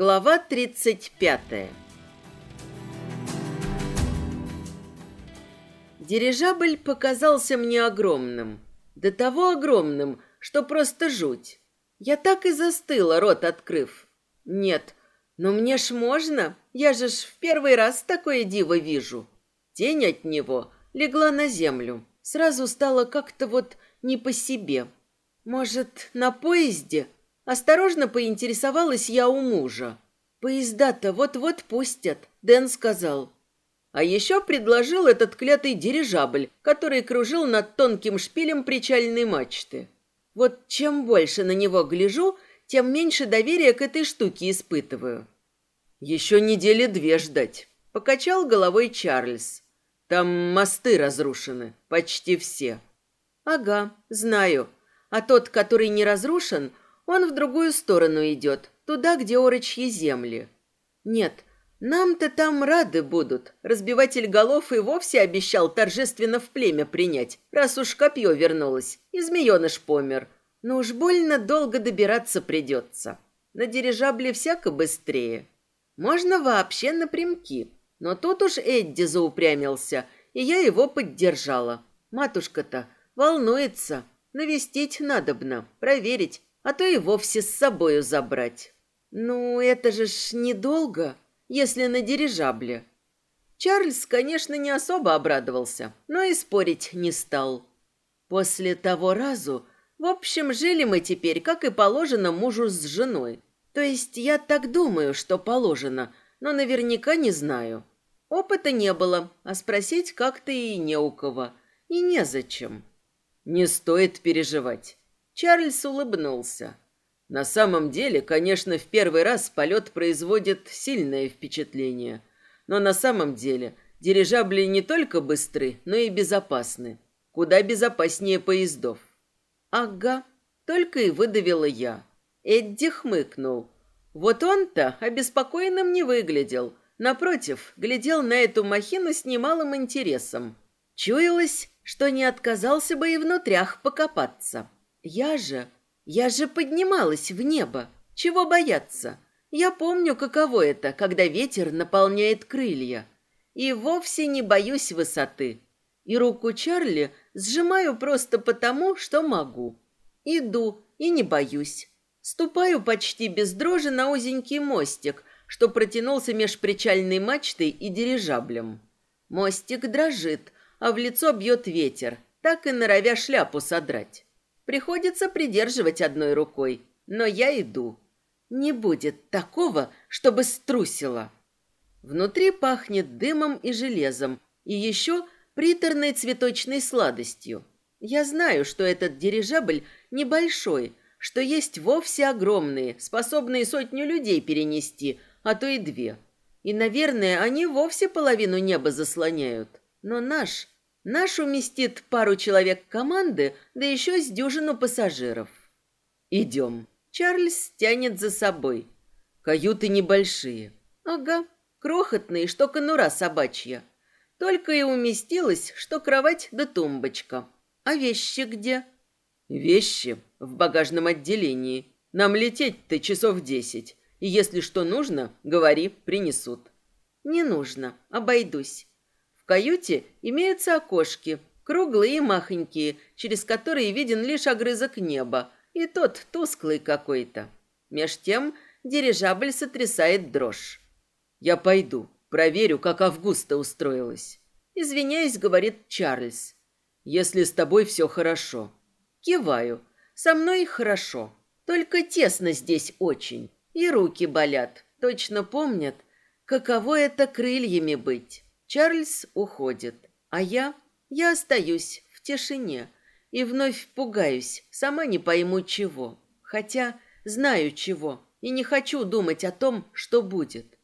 Глава 35 Дирижабль показался мне огромным. До того огромным, что просто жуть. Я так и застыла, рот открыв. Нет, но мне ж можно, я же ж в первый раз такое диво вижу. Тень от него легла на землю. Сразу стало как-то вот не по себе. Может, на поезде? Осторожно поинтересовалась я у мужа. Поезда-то вот-вот пустят, Дэн сказал. А еще предложил этот клятый дирижабль, который кружил над тонким шпилем причальной мачты. Вот чем больше на него гляжу, тем меньше доверия к этой штуке испытываю. Еще недели две ждать. Покачал головой Чарльз. Там мосты разрушены, почти все. Ага, знаю. А тот, который не разрушен, он в другую сторону идет, туда, где орочьи земли. Нет, нам-то там рады будут. Разбиватель голов и вовсе обещал торжественно в племя принять, раз уж копье вернулось, и змееныш помер. Но уж больно долго добираться придется. На дирижабле всяко быстрее. Можно вообще напрямки. Но тут уж Эдди заупрямился, и я его поддержала. Матушка-то волнуется. Навестить надобно, проверить, а то и вовсе с собою забрать. Ну, это же ж недолго если на дирижабле. Чарльз, конечно, не особо обрадовался, но и спорить не стал. После того разу, в общем, жили мы теперь, как и положено мужу с женой. То есть я так думаю, что положено, но наверняка не знаю. Опыта не было, а спросить как-то и не у кого. И незачем. Не стоит переживать. Чарльз улыбнулся. На самом деле, конечно, в первый раз полет производит сильное впечатление. Но на самом деле дирижабли не только быстры, но и безопасны. Куда безопаснее поездов. Ага, только и выдавила я. Эдди хмыкнул. Вот он-то обеспокоенным не выглядел. Напротив, глядел на эту махину с немалым интересом. Чуялось, что не отказался бы и внутрях покопаться. Я же я же поднималась в небо. Чего бояться? Я помню, каково это, когда ветер наполняет крылья. И вовсе не боюсь высоты. И руку Чарли сжимаю просто потому, что могу. Иду и не боюсь. Ступаю почти без дрожи на узенький мостик, что протянулся меж причальной мачтой и дирижаблем. Мостик дрожит, а в лицо бьет ветер, так и норовя шляпу содрать. Приходится придерживать одной рукой, но я иду. Не будет такого, чтобы струсило. Внутри пахнет дымом и железом, и еще приторной цветочной сладостью. Я знаю, что этот дирижабль небольшой, что есть вовсе огромные, способные сотню людей перенести, а то и две. И, наверное, они вовсе половину неба заслоняют. Но наш Наш уместит пару человек команды, да еще с дюжину пассажиров. Идем. Чарльз тянет за собой. Каюты небольшие. Ага, крохотные, что конура собачья. Только и уместилась, что кровать да тумбочка. А вещи где? Вещи в багажном отделении. Нам лететь-то часов десять. И если что нужно, говори, принесут. Не нужно, обойдусь каюте имеются окошки, круглые и махонькие, через которые виден лишь огрызок неба, и тот тусклый какой-то. Меж тем дирижабль сотрясает дрожь. «Я пойду, проверю, как Августа устроилась». Извиняясь, говорит Чарльз. «Если с тобой все хорошо». Киваю. «Со мной хорошо. Только тесно здесь очень. И руки болят. Точно помнят, каково это крыльями быть». Чарльз уходит, а я... Я остаюсь в тишине и вновь пугаюсь, сама не пойму чего. Хотя знаю чего и не хочу думать о том, что будет.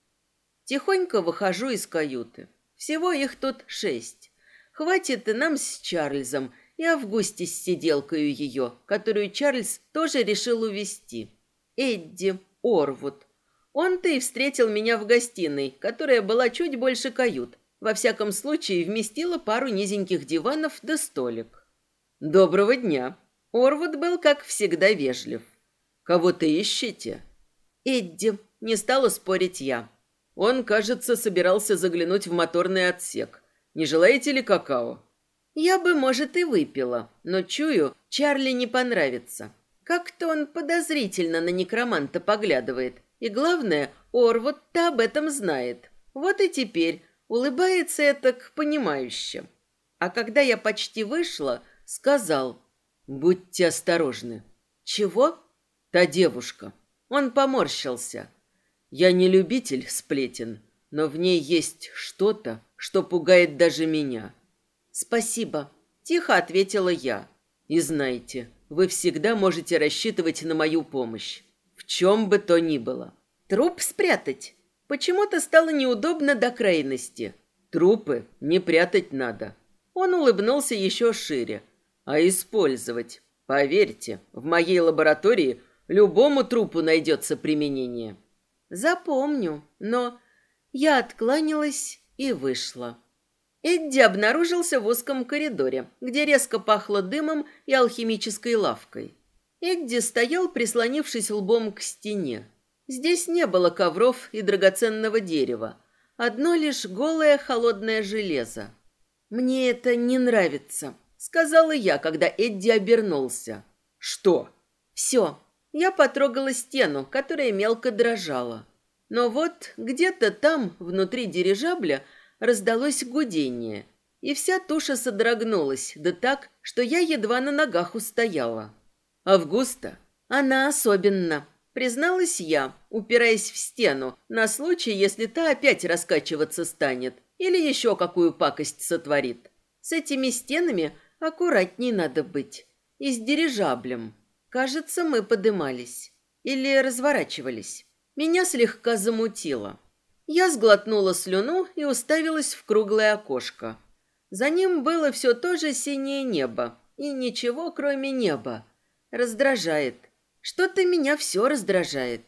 Тихонько выхожу из каюты. Всего их тут шесть. Хватит и нам с Чарльзом, и Августе с сиделкою ее, которую Чарльз тоже решил увести. Эдди, Орвуд. Он-то и встретил меня в гостиной, которая была чуть больше кают, во всяком случае, вместила пару низеньких диванов да столик. «Доброго дня!» Орвуд был, как всегда, вежлив. «Кого-то ищете?» «Эдди, Не стала спорить я. Он, кажется, собирался заглянуть в моторный отсек. Не желаете ли какао? Я бы, может, и выпила, но чую, Чарли не понравится. Как-то он подозрительно на некроманта поглядывает. И главное, Орвуд-то об этом знает. Вот и теперь улыбается это к понимающим. А когда я почти вышла, сказал, «Будьте осторожны». «Чего?» «Та девушка». Он поморщился. «Я не любитель сплетен, но в ней есть что-то, что пугает даже меня». «Спасибо», — тихо ответила я. «И знайте, вы всегда можете рассчитывать на мою помощь, в чем бы то ни было». «Труп спрятать?» Почему-то стало неудобно до крайности. «Трупы не прятать надо». Он улыбнулся еще шире. «А использовать. Поверьте, в моей лаборатории любому трупу найдется применение». «Запомню, но...» Я откланялась и вышла. Эдди обнаружился в узком коридоре, где резко пахло дымом и алхимической лавкой. Эдди стоял, прислонившись лбом к стене. Здесь не было ковров и драгоценного дерева, одно лишь голое холодное железо. «Мне это не нравится», — сказала я, когда Эдди обернулся. «Что?» «Все». Я потрогала стену, которая мелко дрожала. Но вот где-то там, внутри дирижабля, раздалось гудение, и вся туша содрогнулась, да так, что я едва на ногах устояла. «Августа?» «Она особенно», призналась я, упираясь в стену, на случай, если та опять раскачиваться станет или еще какую пакость сотворит. С этими стенами аккуратней надо быть. И с дирижаблем. Кажется, мы подымались. Или разворачивались. Меня слегка замутило. Я сглотнула слюну и уставилась в круглое окошко. За ним было все то же синее небо. И ничего, кроме неба. Раздражает. Что-то меня все раздражает.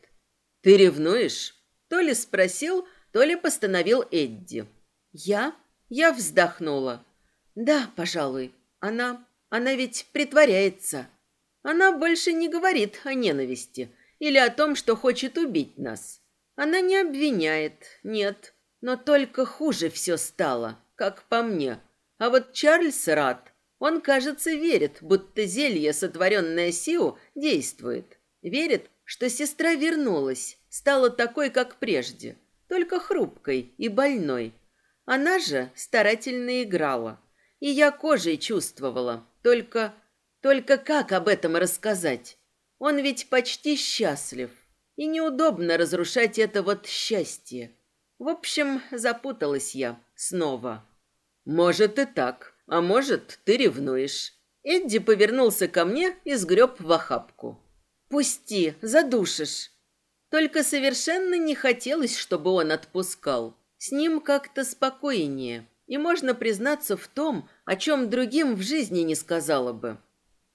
Ты ревнуешь? То ли спросил, то ли постановил Эдди. Я? Я вздохнула. Да, пожалуй. Она... Она ведь притворяется. Она больше не говорит о ненависти или о том, что хочет убить нас. Она не обвиняет, нет, но только хуже все стало, как по мне. А вот Чарльз рад. Он, кажется, верит, будто зелье, сотворенное Сиу, действует. Верит, что сестра вернулась, стала такой, как прежде, только хрупкой и больной. Она же старательно играла. И я кожей чувствовала, только... Только как об этом рассказать? Он ведь почти счастлив и неудобно разрушать это вот счастье. В общем, запуталась я снова. Может и так, а может, ты ревнуешь. Эдди повернулся ко мне и сгреб в охапку. «Пусти, задушишь». Только совершенно не хотелось, чтобы он отпускал. С ним как-то спокойнее, и можно признаться в том, о чем другим в жизни не сказала бы.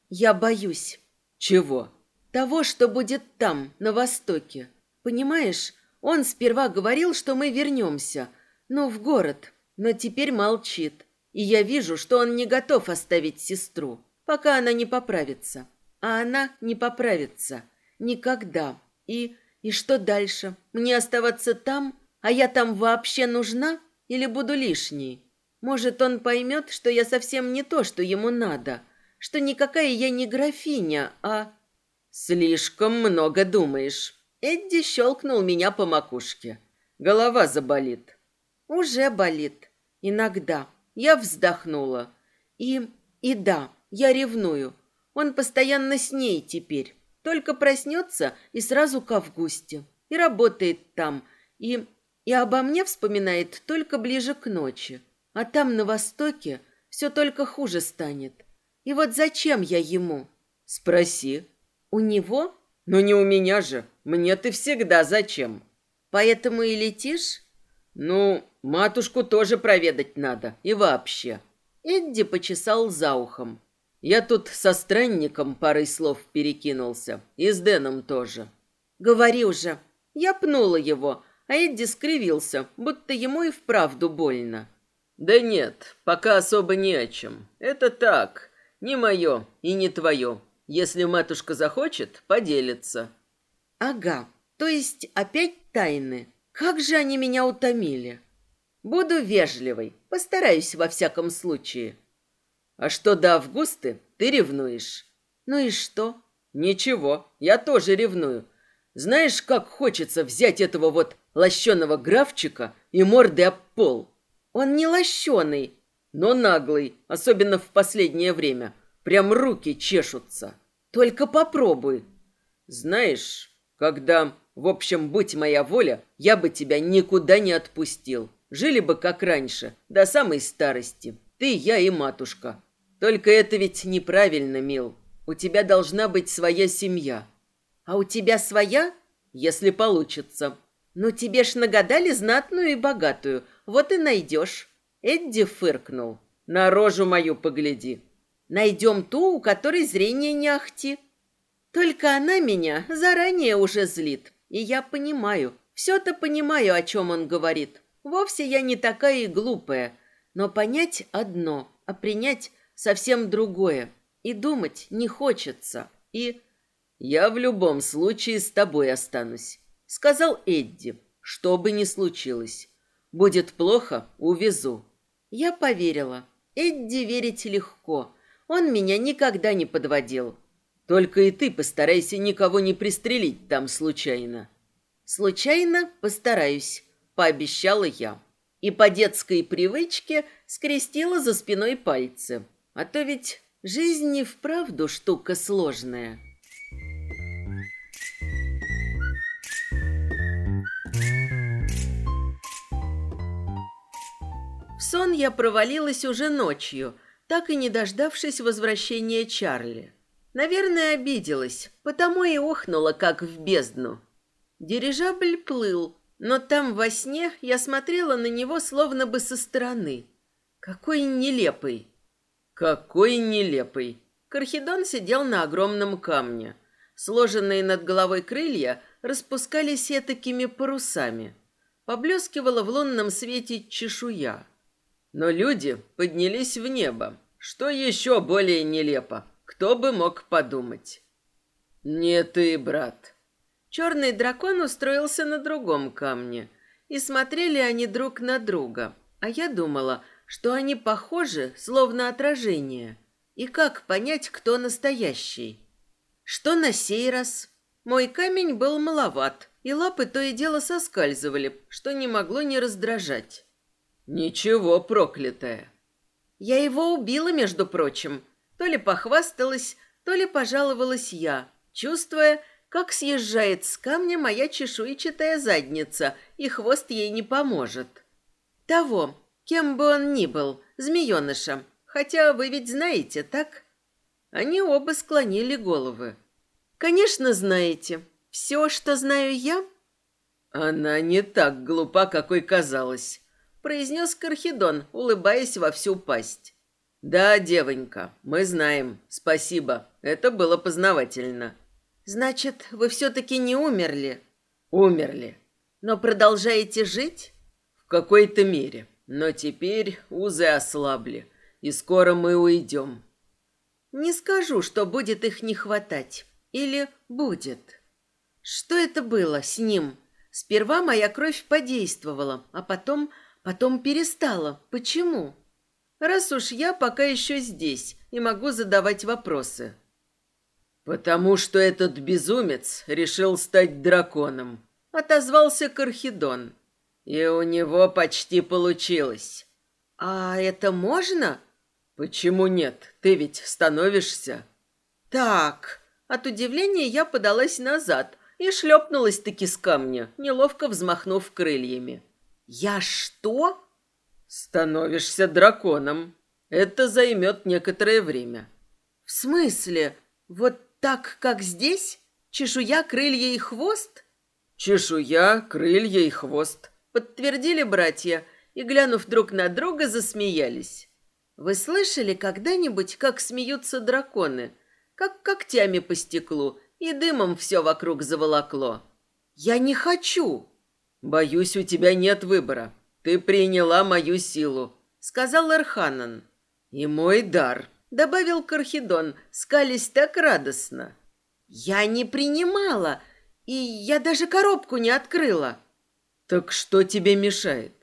«Я боюсь». «Чего?» того, что будет там, на востоке. Понимаешь, он сперва говорил, что мы вернемся, ну, в город, но теперь молчит. И я вижу, что он не готов оставить сестру, пока она не поправится. А она не поправится. Никогда. И... и что дальше? Мне оставаться там? А я там вообще нужна? Или буду лишней? Может, он поймет, что я совсем не то, что ему надо, что никакая я не графиня, а «Слишком много думаешь». Эдди щелкнул меня по макушке. «Голова заболит». «Уже болит. Иногда». Я вздохнула. «И... и да, я ревную. Он постоянно с ней теперь. Только проснется и сразу к Августе. И работает там. И... и обо мне вспоминает только ближе к ночи. А там, на востоке, все только хуже станет. И вот зачем я ему?» «Спроси», у него? Но не у меня же. Мне ты всегда зачем? Поэтому и летишь? Ну, матушку тоже проведать надо. И вообще. Эдди почесал за ухом. Я тут со странником парой слов перекинулся. И с Дэном тоже. Говори уже. Я пнула его, а Эдди скривился, будто ему и вправду больно. Да нет, пока особо не о чем. Это так, не мое и не твое. Если матушка захочет, поделится. Ага, То есть опять тайны. Как же они меня утомили. Буду вежливой, постараюсь во всяком случае. А что до Августы, ты ревнуешь. Ну и что? Ничего, я тоже ревную. Знаешь, как хочется взять этого вот лощеного графчика и мордой об пол. Он не лощеный, но наглый, особенно в последнее время. Прям руки чешутся. Только попробуй. Знаешь, когда, в общем, будь моя воля, я бы тебя никуда не отпустил. Жили бы как раньше, до самой старости. Ты, я и матушка. Только это ведь неправильно, мил. У тебя должна быть своя семья. А у тебя своя? Если получится. Ну, тебе ж нагадали знатную и богатую. Вот и найдешь. Эдди фыркнул. На рожу мою погляди. Найдем ту, у которой зрение не ахти. Только она меня заранее уже злит. И я понимаю, все-то понимаю, о чем он говорит. Вовсе я не такая и глупая. Но понять одно, а принять совсем другое. И думать не хочется. И... «Я в любом случае с тобой останусь», — сказал Эдди. «Что бы ни случилось. Будет плохо — увезу». Я поверила. Эдди верить легко. Он меня никогда не подводил. Только и ты постарайся никого не пристрелить там случайно. Случайно постараюсь, пообещала я. И по детской привычке скрестила за спиной пальцы. А то ведь жизнь и вправду штука сложная. В сон я провалилась уже ночью, так и не дождавшись возвращения Чарли. Наверное, обиделась, потому и охнула, как в бездну. Дирижабль плыл, но там во сне я смотрела на него словно бы со стороны. Какой нелепый. Какой нелепый. Кархидон сидел на огромном камне. Сложенные над головой крылья распускались этакими парусами. Поблескивала в лунном свете чешуя. Но люди поднялись в небо. Что еще более нелепо? Кто бы мог подумать? Не ты, брат. Черный дракон устроился на другом камне. И смотрели они друг на друга. А я думала, что они похожи, словно отражение. И как понять, кто настоящий? Что на сей раз? Мой камень был маловат, и лапы то и дело соскальзывали, что не могло не раздражать. Ничего, проклятая. Я его убила, между прочим. То ли похвасталась, то ли пожаловалась я, чувствуя, как съезжает с камня моя чешуйчатая задница, и хвост ей не поможет. Того, кем бы он ни был, змеенышем. Хотя вы ведь знаете, так? Они оба склонили головы. Конечно, знаете. Все, что знаю я... Она не так глупа, какой казалось произнес Кархидон, улыбаясь во всю пасть. Да, девонька, мы знаем. Спасибо. Это было познавательно. Значит, вы все-таки не умерли? Умерли. Но продолжаете жить? В какой-то мере. Но теперь узы ослабли, и скоро мы уйдем. Не скажу, что будет их не хватать. Или будет. Что это было с ним? Сперва моя кровь подействовала, а потом Потом перестала. Почему? Раз уж я пока еще здесь и могу задавать вопросы. Потому что этот безумец решил стать драконом, отозвался Кархидон. И у него почти получилось. А это можно? Почему нет? Ты ведь становишься. Так, от удивления я подалась назад и шлепнулась таки с камня, неловко взмахнув крыльями. «Я что?» «Становишься драконом. Это займет некоторое время». «В смысле? Вот так, как здесь? Чешуя, крылья и хвост?» «Чешуя, крылья и хвост», — подтвердили братья и, глянув друг на друга, засмеялись. «Вы слышали когда-нибудь, как смеются драконы? Как когтями по стеклу, и дымом все вокруг заволокло?» «Я не хочу!» «Боюсь, у тебя нет выбора. Ты приняла мою силу», — сказал Эрханан. «И мой дар», — добавил Кархидон, скались так радостно. «Я не принимала. И я даже коробку не открыла. Так что тебе мешает?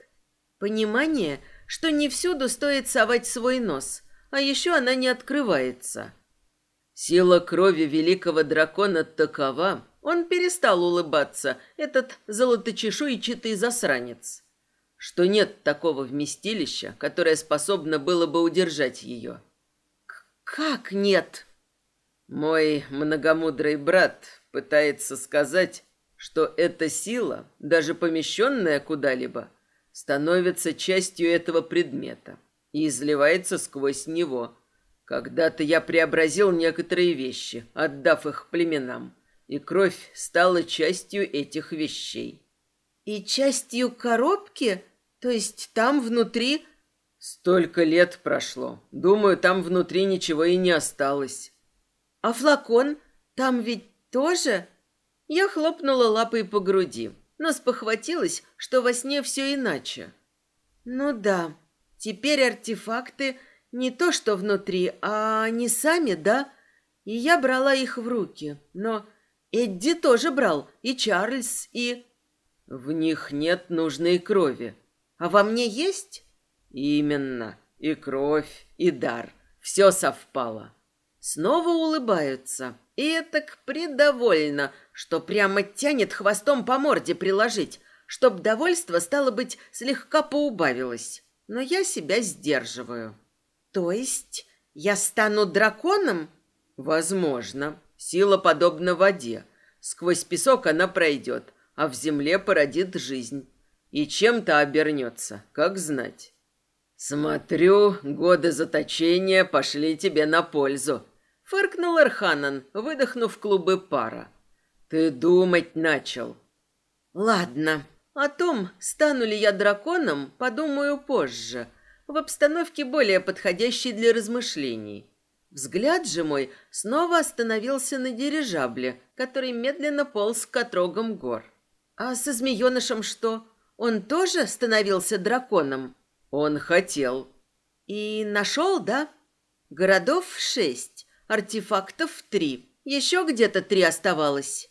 Понимание, что не всюду стоит совать свой нос, а еще она не открывается. Сила крови великого дракона такова, он перестал улыбаться, этот золоточешуйчатый засранец, что нет такого вместилища, которое способно было бы удержать ее. «Как нет?» Мой многомудрый брат пытается сказать, что эта сила, даже помещенная куда-либо, становится частью этого предмета и изливается сквозь него. Когда-то я преобразил некоторые вещи, отдав их племенам, и кровь стала частью этих вещей. И частью коробки? То есть там внутри... Столько лет прошло. Думаю, там внутри ничего и не осталось. А флакон? Там ведь тоже? Я хлопнула лапой по груди, но спохватилась, что во сне все иначе. Ну да, теперь артефакты не то что внутри, а они сами, да? И я брала их в руки, но Эдди тоже брал, и Чарльз, и... В них нет нужной крови. А во мне есть? Именно. И кровь, и дар. Все совпало. Снова улыбаются. И так предовольно, что прямо тянет хвостом по морде приложить, чтоб довольство, стало быть, слегка поубавилось. Но я себя сдерживаю. То есть я стану драконом? Возможно. Сила подобна воде. Сквозь песок она пройдет, а в земле породит жизнь. И чем-то обернется, как знать. Смотрю, годы заточения пошли тебе на пользу. Фыркнул Эрханан, выдохнув клубы пара. Ты думать начал. Ладно, о том, стану ли я драконом, подумаю позже, в обстановке более подходящей для размышлений. Взгляд же мой снова остановился на дирижабле, который медленно полз к отрогам гор. А со змеенышем что? Он тоже становился драконом? Он хотел. И нашел, да? Городов шесть. Артефактов три. Еще где-то три оставалось.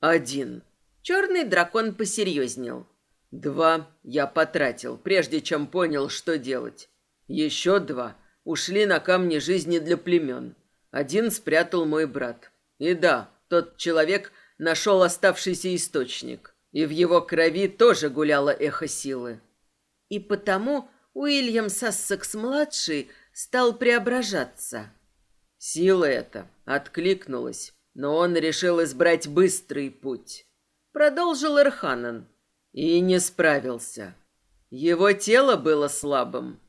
Один. Черный дракон посерьезнел. Два я потратил, прежде чем понял, что делать. Еще два ушли на камни жизни для племен. Один спрятал мой брат. И да, тот человек нашел оставшийся источник. И в его крови тоже гуляло эхо силы. И потому Уильям Сассекс-младший стал преображаться. Сила эта откликнулась, но он решил избрать быстрый путь. Продолжил Эрханан. И не справился. Его тело было слабым.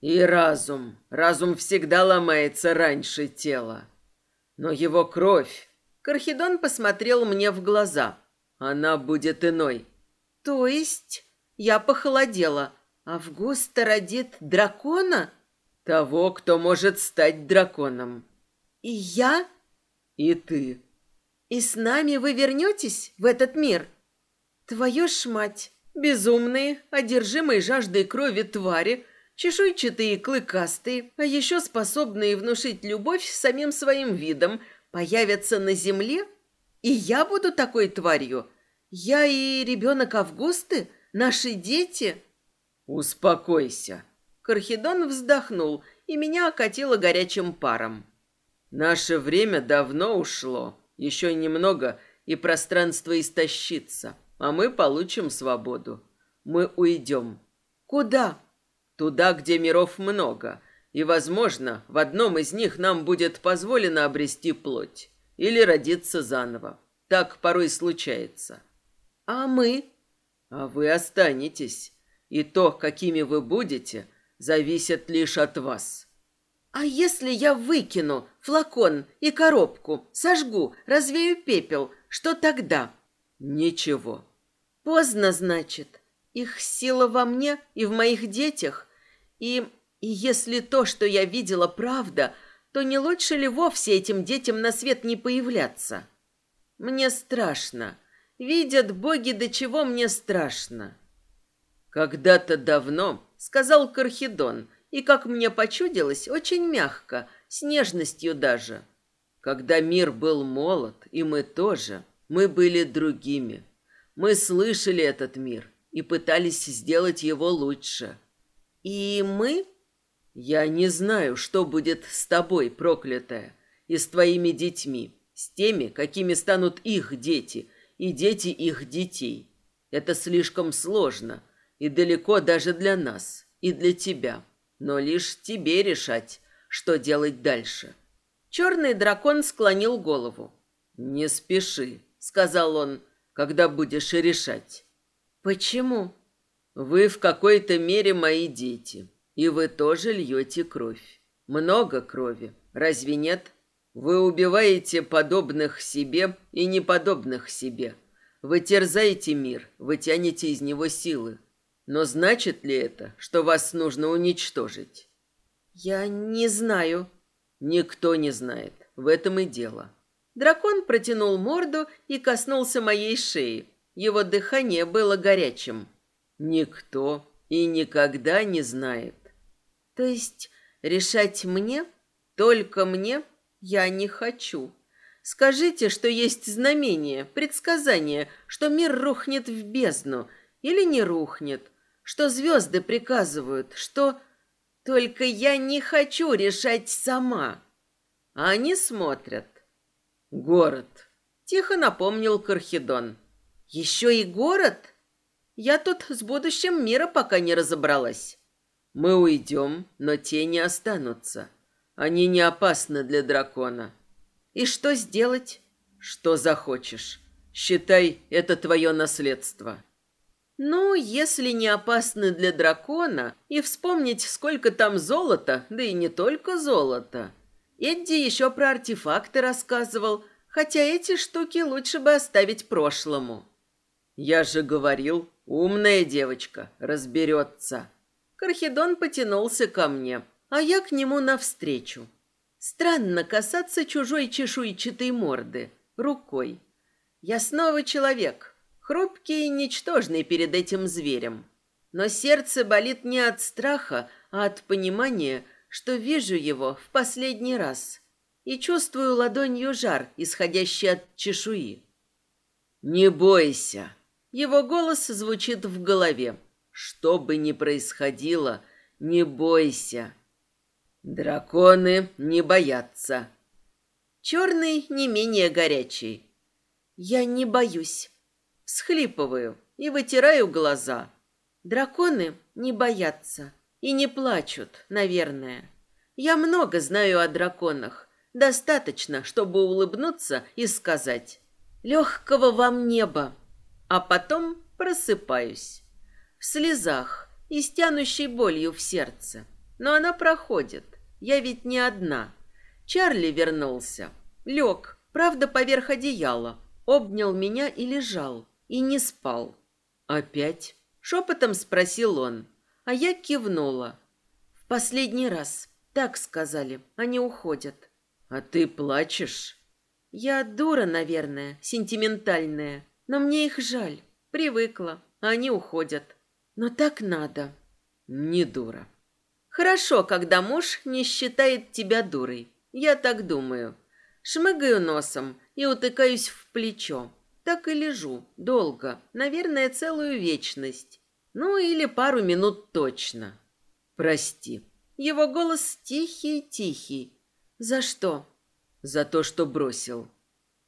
И разум. Разум всегда ломается раньше тела. Но его кровь... Кархидон посмотрел мне в глаза. Она будет иной. То есть я похолодела. Августа родит дракона? Того, кто может стать драконом. И я? И ты. И с нами вы вернетесь в этот мир? Твою ж мать! Безумные, одержимые жаждой крови твари, чешуйчатые и клыкастые, а еще способные внушить любовь самим своим видом, появятся на земле? И я буду такой тварью? Я и ребенок Августы? Наши дети? Успокойся. Кархидон вздохнул, и меня окатило горячим паром. Наше время давно ушло. Еще немного, и пространство истощится. А мы получим свободу. Мы уйдем. Куда? Туда, где миров много. И, возможно, в одном из них нам будет позволено обрести плоть. Или родиться заново. Так порой случается. А мы? А вы останетесь. И то, какими вы будете, зависит лишь от вас. А если я выкину флакон и коробку, сожгу, развею пепел, что тогда? Ничего. Поздно, значит. Их сила во мне и в моих детях. И, и если то, что я видела, правда, то не лучше ли вовсе этим детям на свет не появляться? Мне страшно. Видят боги, до чего мне страшно. Когда-то давно, сказал Кархидон, — и, как мне почудилось, очень мягко, с нежностью даже. Когда мир был молод, и мы тоже, Мы были другими. Мы слышали этот мир и пытались сделать его лучше. И мы? Я не знаю, что будет с тобой, проклятая, и с твоими детьми, с теми, какими станут их дети и дети их детей. Это слишком сложно и далеко даже для нас и для тебя. Но лишь тебе решать, что делать дальше. Черный дракон склонил голову. «Не спеши», — сказал он, — «когда будешь решать». «Почему?» «Вы в какой-то мере мои дети, и вы тоже льете кровь. Много крови, разве нет? Вы убиваете подобных себе и неподобных себе. Вы терзаете мир, вы тянете из него силы. Но значит ли это, что вас нужно уничтожить? Я не знаю. Никто не знает. В этом и дело. Дракон протянул морду и коснулся моей шеи. Его дыхание было горячим. Никто и никогда не знает. То есть решать мне? Только мне? Я не хочу. Скажите, что есть знамение, предсказание, что мир рухнет в бездну или не рухнет, что звезды приказывают, что... Только я не хочу решать сама. А они смотрят. Город. Тихо напомнил Кархидон. Еще и город? Я тут с будущим мира пока не разобралась. Мы уйдем, но тени останутся. Они не опасны для дракона. И что сделать? Что захочешь. Считай, это твое наследство. Ну, если не опасны для дракона, и вспомнить, сколько там золота, да и не только золота. Эдди еще про артефакты рассказывал, хотя эти штуки лучше бы оставить прошлому. Я же говорил, умная девочка, разберется. Кархидон потянулся ко мне, а я к нему навстречу. Странно касаться чужой чешуйчатой морды рукой. Я снова человек, хрупкий и ничтожный перед этим зверем. Но сердце болит не от страха, а от понимания, что вижу его в последний раз и чувствую ладонью жар, исходящий от чешуи. «Не бойся!» Его голос звучит в голове. «Что бы ни происходило, не бойся!» «Драконы не боятся!» Черный не менее горячий. «Я не боюсь!» Всхлипываю и вытираю глаза. Драконы не боятся и не плачут, наверное. Я много знаю о драконах. Достаточно, чтобы улыбнуться и сказать «Легкого вам неба!» А потом просыпаюсь. В слезах и с тянущей болью в сердце. Но она проходит. Я ведь не одна. Чарли вернулся. Лег, правда, поверх одеяла. Обнял меня и лежал и не спал. «Опять?» — шепотом спросил он, а я кивнула. «В последний раз. Так сказали. Они уходят». «А ты плачешь?» «Я дура, наверное, сентиментальная, но мне их жаль. Привыкла. Они уходят. Но так надо». «Не дура». «Хорошо, когда муж не считает тебя дурой. Я так думаю. Шмыгаю носом и утыкаюсь в плечо. Так и лежу. Долго. Наверное, целую вечность. Ну, или пару минут точно. Прости. Его голос тихий-тихий. За что? За то, что бросил.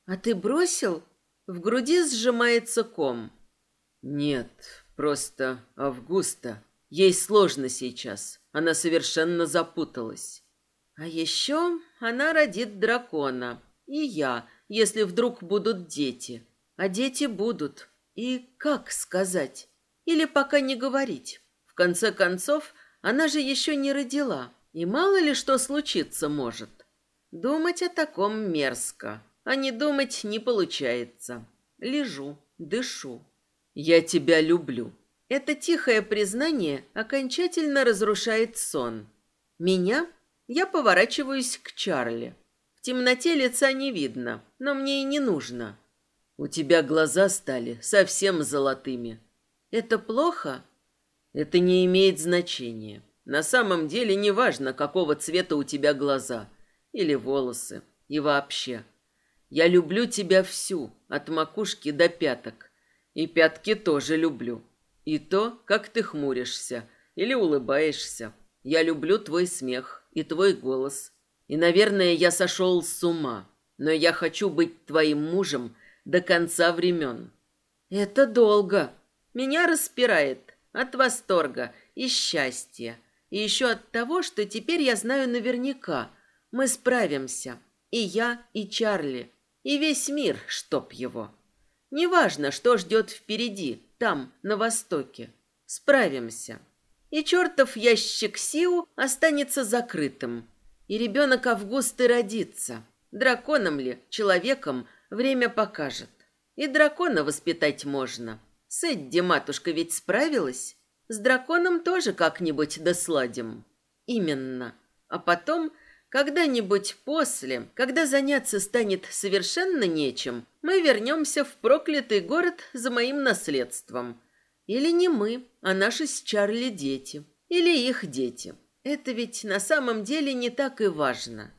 А ты бросил? В груди сжимается ком. Нет, просто Августа. Ей сложно сейчас. Она совершенно запуталась. А еще она родит дракона. И я, если вдруг будут дети. А дети будут. И как сказать? Или пока не говорить? В конце концов, она же еще не родила. И мало ли что случиться может. Думать о таком мерзко. А не думать не получается. Лежу, дышу. Я тебя люблю. Это тихое признание окончательно разрушает сон. Меня? Я поворачиваюсь к Чарли. В темноте лица не видно, но мне и не нужно. У тебя глаза стали совсем золотыми. Это плохо? Это не имеет значения. На самом деле не важно, какого цвета у тебя глаза или волосы и вообще. Я люблю тебя всю, от макушки до пяток. И пятки тоже люблю. И то, как ты хмуришься или улыбаешься. Я люблю твой смех и твой голос. И, наверное, я сошел с ума, но я хочу быть твоим мужем до конца времен. Это долго. Меня распирает от восторга и счастья. И еще от того, что теперь я знаю наверняка. Мы справимся. И я, и Чарли. И весь мир, чтоб его. Неважно, что ждет впереди, там, на востоке. Справимся. И чертов ящик Сиу останется закрытым. И ребенок Августы родится. Драконом ли, человеком, время покажет. И дракона воспитать можно. С Эдди матушка ведь справилась. С драконом тоже как-нибудь досладим. Именно. А потом, когда-нибудь после, когда заняться станет совершенно нечем, мы вернемся в проклятый город за моим наследством. Или не мы, а наши с Чарли дети. Или их дети. Это ведь на самом деле не так и важно.